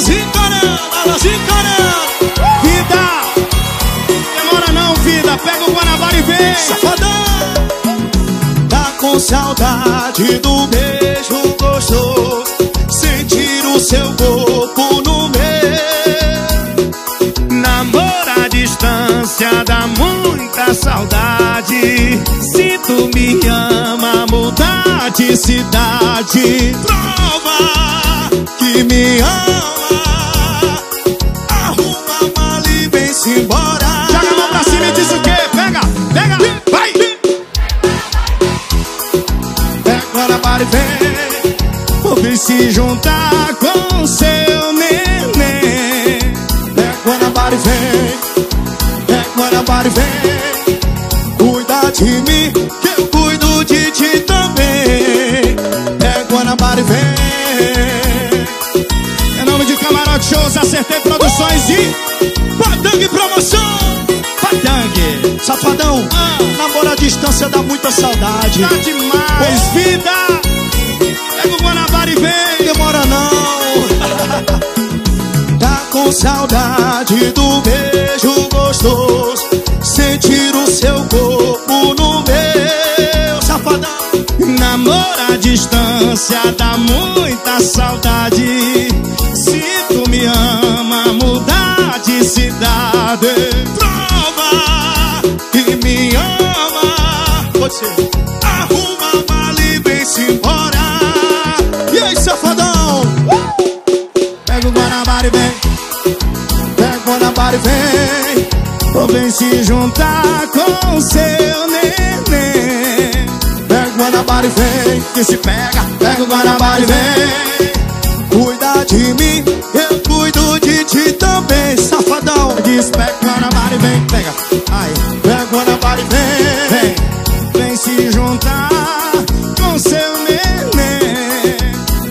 Alôzinho Corando Vida! Demora não, vida! Pega o Guanabara e vem! Safadão! Tá com saudade do beijo gostoso. Sentir o seu corpo no meu. Namora à distância dá muita saudade. Se tu me ama, mudar de cidade. Prova que me ama Arruma a mala e vem-se embora. Joga a mão pra cima e diz o quê? Pega, pega, vai! Pega Guanabara e vem Vem se juntar com seu neném. Pega Guanabara e vem Pega Guanabara e vem Cuida de mim que eu cuido de ti também. Pega Guanabara e vem Acertei Produções e Padang Promoção. Padang Safadão, Ah. namoro à distância dá muita saudade. Tá demais, vida Pega o Guanabara e vem. demora não. Tá com saudade do beijo gostoso. Sentir o seu corpo no meu Safadão. Namora à distância dá muita saudade vem. Pega o Guanabara e vem. Ou vem se juntar com seu neném. Pega o Guanabara e vem Que se pega, Pega o Guanabara e vem. Cuida de mim, eu cuido de ti também Safadão. Diz pega o Guanabara e vem Pega, ai, Pega o Guanabara e vem. Vem Vem se juntar com seu neném.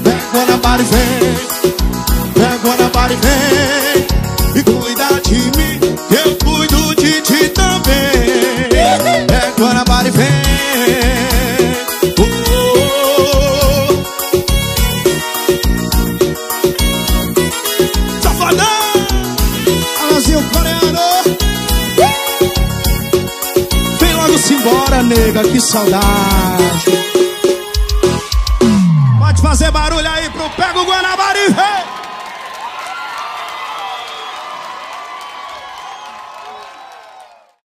Pega o Guanabara e vem e vem E cuida de mim, eu cuido de ti também. O Guanabara e vem Oh, oh. Safadão! Alazinho coreano. Vem logo-se embora, nega, que saudade